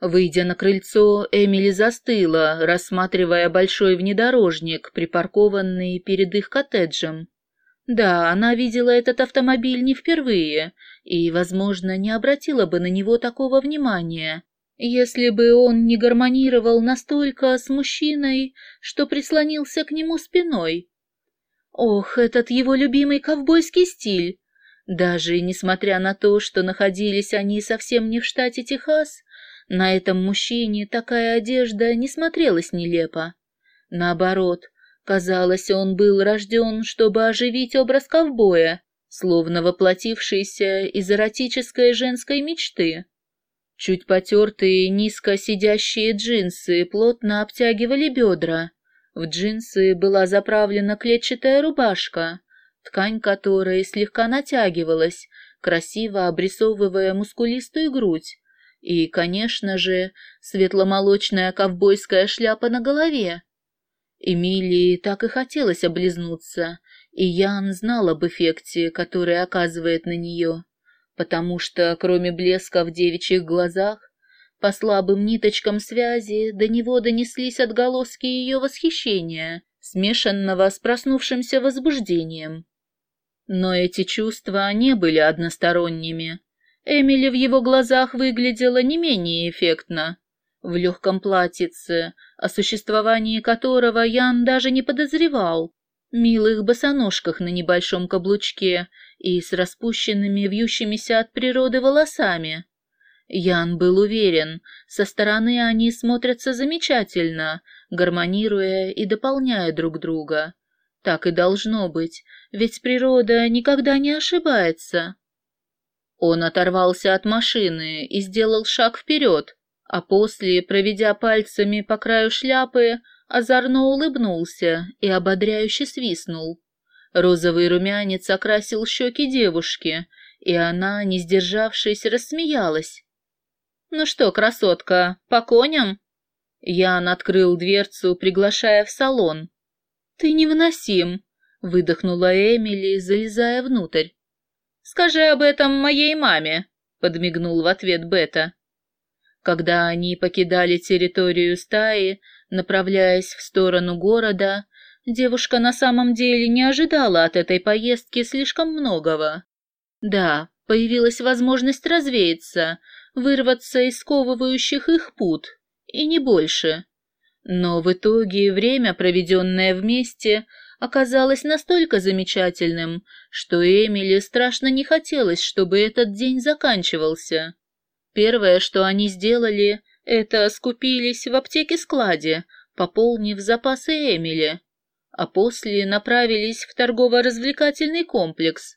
Выйдя на крыльцо, Эмили застыла, рассматривая большой внедорожник, припаркованный перед их коттеджем. Да, она видела этот автомобиль не впервые и, возможно, не обратила бы на него такого внимания, если бы он не гармонировал настолько с мужчиной, что прислонился к нему спиной. Ох, этот его любимый ковбойский стиль! Даже несмотря на то, что находились они совсем не в штате Техас, на этом мужчине такая одежда не смотрелась нелепо. Наоборот, казалось, он был рожден, чтобы оживить образ ковбоя, словно воплотившийся из эротической женской мечты. Чуть потертые, низко сидящие джинсы плотно обтягивали бедра. В джинсы была заправлена клетчатая рубашка, ткань которой слегка натягивалась, красиво обрисовывая мускулистую грудь, и, конечно же, светломолочная ковбойская шляпа на голове. Эмилии так и хотелось облизнуться, и Ян знал об эффекте, который оказывает на нее, потому что, кроме блеска в девичьих глазах, по слабым ниточкам связи до него донеслись отголоски ее восхищения, смешанного с проснувшимся возбуждением. Но эти чувства не были односторонними. Эмили в его глазах выглядела не менее эффектно. В легком платьице, о существовании которого Ян даже не подозревал, милых босоножках на небольшом каблучке и с распущенными вьющимися от природы волосами. Ян был уверен, со стороны они смотрятся замечательно, гармонируя и дополняя друг друга. Так и должно быть, ведь природа никогда не ошибается. Он оторвался от машины и сделал шаг вперед, а после, проведя пальцами по краю шляпы, озорно улыбнулся и ободряюще свистнул. Розовый румянец окрасил щеки девушки, и она, не сдержавшись, рассмеялась. «Ну что, красотка, по коням?» Ян открыл дверцу, приглашая в салон. «Ты невыносим», — выдохнула Эмили, залезая внутрь. «Скажи об этом моей маме», — подмигнул в ответ Бета. Когда они покидали территорию стаи, направляясь в сторону города, девушка на самом деле не ожидала от этой поездки слишком многого. Да, появилась возможность развеяться, вырваться из сковывающих их пут, и не больше. Но в итоге время, проведенное вместе, оказалось настолько замечательным, что Эмили страшно не хотелось, чтобы этот день заканчивался. Первое, что они сделали, это скупились в аптеке-складе, пополнив запасы Эмили, а после направились в торгово-развлекательный комплекс.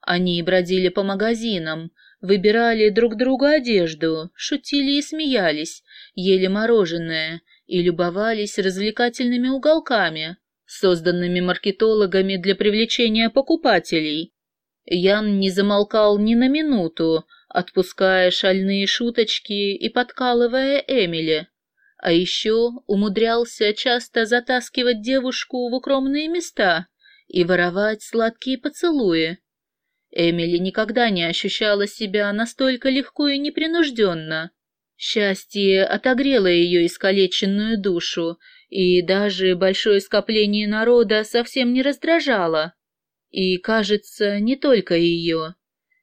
Они бродили по магазинам, выбирали друг другу одежду, шутили и смеялись, ели мороженое и любовались развлекательными уголками, созданными маркетологами для привлечения покупателей. Ян не замолкал ни на минуту, отпуская шальные шуточки и подкалывая Эмили, а еще умудрялся часто затаскивать девушку в укромные места и воровать сладкие поцелуи. Эмили никогда не ощущала себя настолько легко и непринужденно. Счастье отогрело ее искалеченную душу, и даже большое скопление народа совсем не раздражало. И, кажется, не только ее.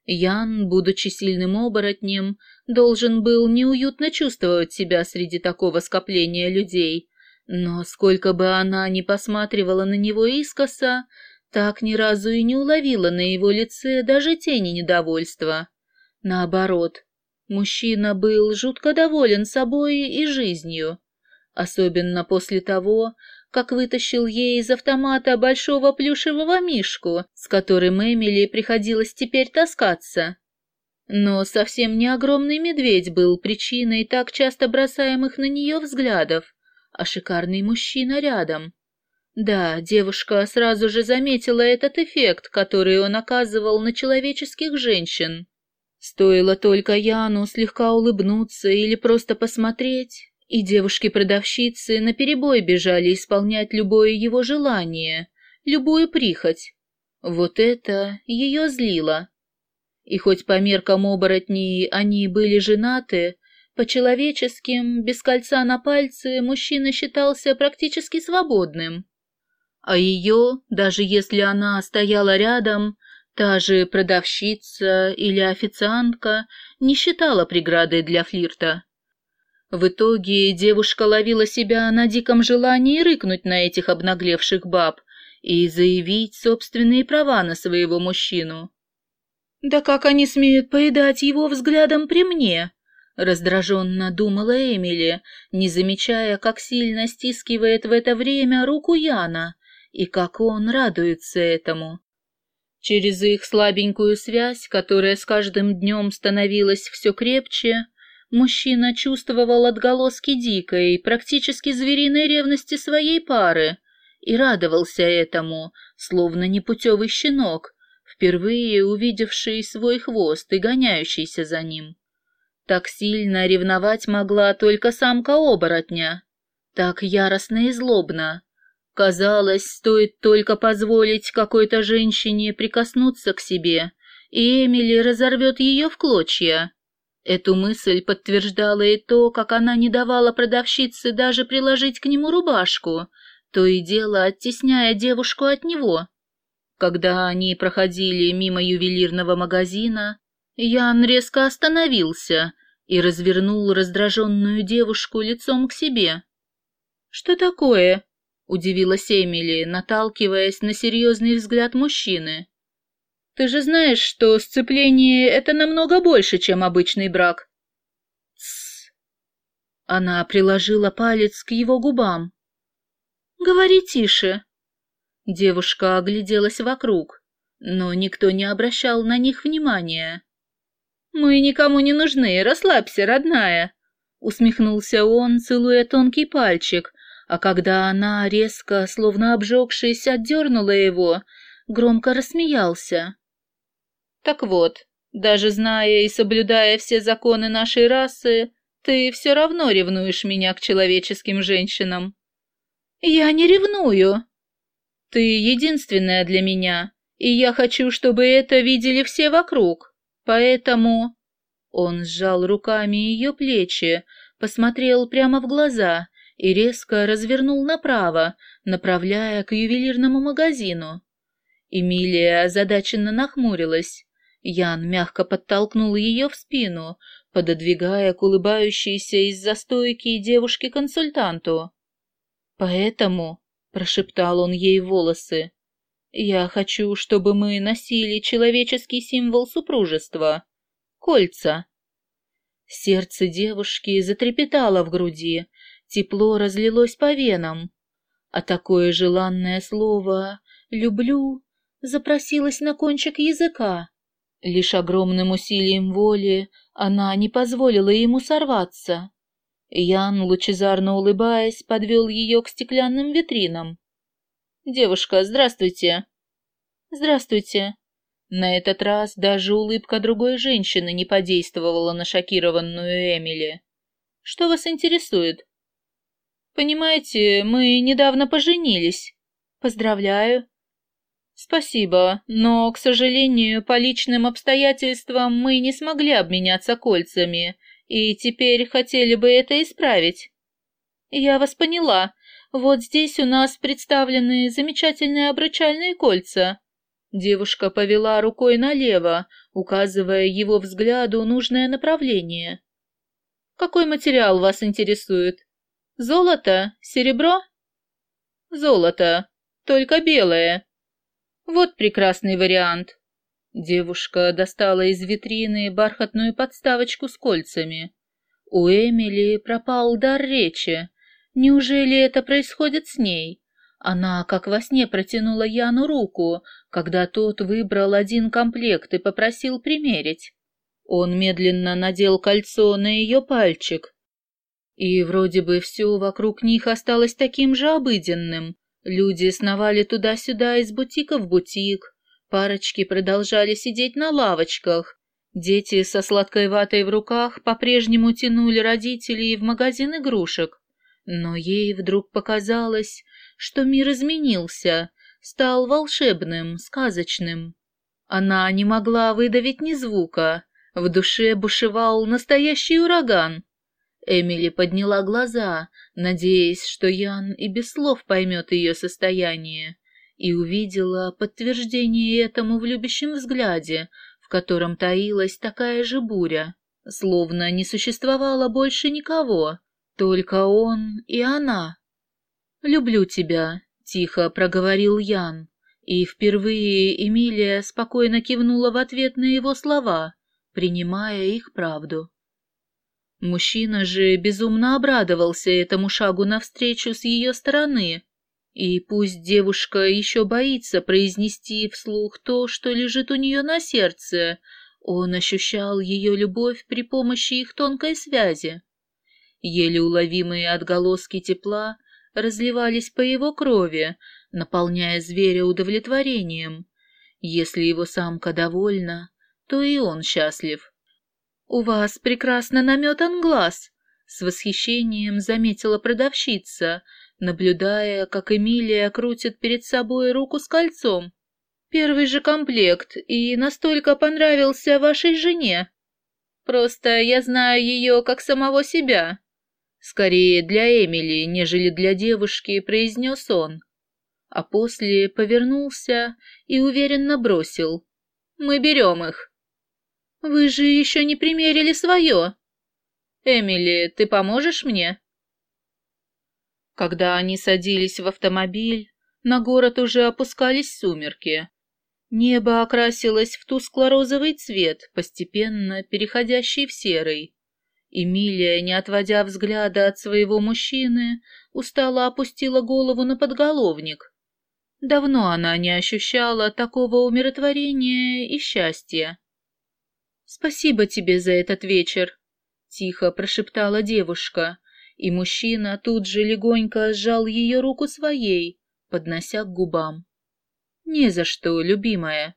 Ян, будучи сильным оборотнем, должен был неуютно чувствовать себя среди такого скопления людей, но сколько бы она ни посматривала на него искоса, так ни разу и не уловила на его лице даже тени недовольства. Наоборот, мужчина был жутко доволен собой и жизнью особенно после того, как вытащил ей из автомата большого плюшевого мишку, с которым Эмили приходилось теперь таскаться. Но совсем не огромный медведь был причиной так часто бросаемых на нее взглядов, а шикарный мужчина рядом. Да, девушка сразу же заметила этот эффект, который он оказывал на человеческих женщин. Стоило только Яну слегка улыбнуться или просто посмотреть, и девушки-продавщицы наперебой бежали исполнять любое его желание, любую прихоть. Вот это ее злило. И хоть по меркам оборотней они были женаты, По-человеческим, без кольца на пальце, мужчина считался практически свободным. А ее, даже если она стояла рядом, та же продавщица или официантка, не считала преградой для флирта. В итоге девушка ловила себя на диком желании рыкнуть на этих обнаглевших баб и заявить собственные права на своего мужчину. «Да как они смеют поедать его взглядом при мне?» Раздраженно думала Эмили, не замечая, как сильно стискивает в это время руку Яна и как он радуется этому. Через их слабенькую связь, которая с каждым днем становилась все крепче, мужчина чувствовал отголоски дикой, практически звериной ревности своей пары и радовался этому, словно непутевый щенок, впервые увидевший свой хвост и гоняющийся за ним. Так сильно ревновать могла только самка оборотня. Так яростно и злобно. Казалось, стоит только позволить какой-то женщине прикоснуться к себе, и Эмили разорвет ее в клочья. Эту мысль подтверждала и то, как она не давала продавщице даже приложить к нему рубашку, то и дело оттесняя девушку от него. Когда они проходили мимо ювелирного магазина, Ян резко остановился и развернул раздраженную девушку лицом к себе. «Что такое?» — удивилась Эмили, наталкиваясь на серьезный взгляд мужчины. «Ты же знаешь, что сцепление — это намного больше, чем обычный брак». «Тссс!» Она приложила палец к его губам. «Говори тише!» Девушка огляделась вокруг, но никто не обращал на них внимания. «Мы никому не нужны, расслабься, родная!» Усмехнулся он, целуя тонкий пальчик, а когда она, резко, словно обжегшись, отдернула его, громко рассмеялся. «Так вот, даже зная и соблюдая все законы нашей расы, ты все равно ревнуешь меня к человеческим женщинам». «Я не ревную!» «Ты единственная для меня, и я хочу, чтобы это видели все вокруг. Поэтому...» Он сжал руками ее плечи, посмотрел прямо в глаза и резко развернул направо, направляя к ювелирному магазину. Эмилия озадаченно нахмурилась. Ян мягко подтолкнул ее в спину, пододвигая к улыбающейся из-за стойки девушке-консультанту. «Поэтому», — прошептал он ей волосы, я хочу, чтобы мы носили человеческий символ супружества — кольца. Сердце девушки затрепетало в груди, тепло разлилось по венам, а такое желанное слово «люблю» запросилось на кончик языка. Лишь огромным усилием воли она не позволила ему сорваться. Ян, лучезарно улыбаясь, подвел ее к стеклянным витринам. «Девушка, здравствуйте!» «Здравствуйте!» На этот раз даже улыбка другой женщины не подействовала на шокированную Эмили. «Что вас интересует?» «Понимаете, мы недавно поженились. Поздравляю!» «Спасибо, но, к сожалению, по личным обстоятельствам мы не смогли обменяться кольцами, и теперь хотели бы это исправить». «Я вас поняла. Вот здесь у нас представлены замечательные обручальные кольца». Девушка повела рукой налево, указывая его взгляду нужное направление. «Какой материал вас интересует? Золото? Серебро?» «Золото, только белое. Вот прекрасный вариант». Девушка достала из витрины бархатную подставочку с кольцами. У Эмили пропал дар речи. Неужели это происходит с ней? Она, как во сне, протянула Яну руку, когда тот выбрал один комплект и попросил примерить. Он медленно надел кольцо на ее пальчик. И вроде бы все вокруг них осталось таким же обыденным. Люди сновали туда-сюда из бутика в бутик, парочки продолжали сидеть на лавочках, дети со сладкой ватой в руках по-прежнему тянули родителей в магазин игрушек. Но ей вдруг показалось, что мир изменился, стал волшебным, сказочным. Она не могла выдавить ни звука, в душе бушевал настоящий ураган. Эмили подняла глаза, надеясь, что Ян и без слов поймет ее состояние, и увидела подтверждение этому в любящем взгляде, в котором таилась такая же буря, словно не существовало больше никого, только он и она. «Люблю тебя», — тихо проговорил Ян, и впервые Эмилия спокойно кивнула в ответ на его слова, принимая их правду. Мужчина же безумно обрадовался этому шагу навстречу с ее стороны, и пусть девушка еще боится произнести вслух то, что лежит у нее на сердце, он ощущал ее любовь при помощи их тонкой связи. Еле уловимые отголоски тепла разливались по его крови, наполняя зверя удовлетворением. Если его самка довольна, то и он счастлив. «У вас прекрасно наметан глаз», — с восхищением заметила продавщица, наблюдая, как Эмилия крутит перед собой руку с кольцом. «Первый же комплект и настолько понравился вашей жене. Просто я знаю ее как самого себя. Скорее для Эмили, нежели для девушки», — произнес он. А после повернулся и уверенно бросил. «Мы берем их». «Вы же еще не примерили свое!» «Эмили, ты поможешь мне?» Когда они садились в автомобиль, на город уже опускались сумерки. Небо окрасилось в тускло-розовый цвет, постепенно переходящий в серый. Эмилия, не отводя взгляда от своего мужчины, устало опустила голову на подголовник. Давно она не ощущала такого умиротворения и счастья. «Спасибо тебе за этот вечер», — тихо прошептала девушка, и мужчина тут же легонько сжал ее руку своей, поднося к губам. «Не за что, любимая»,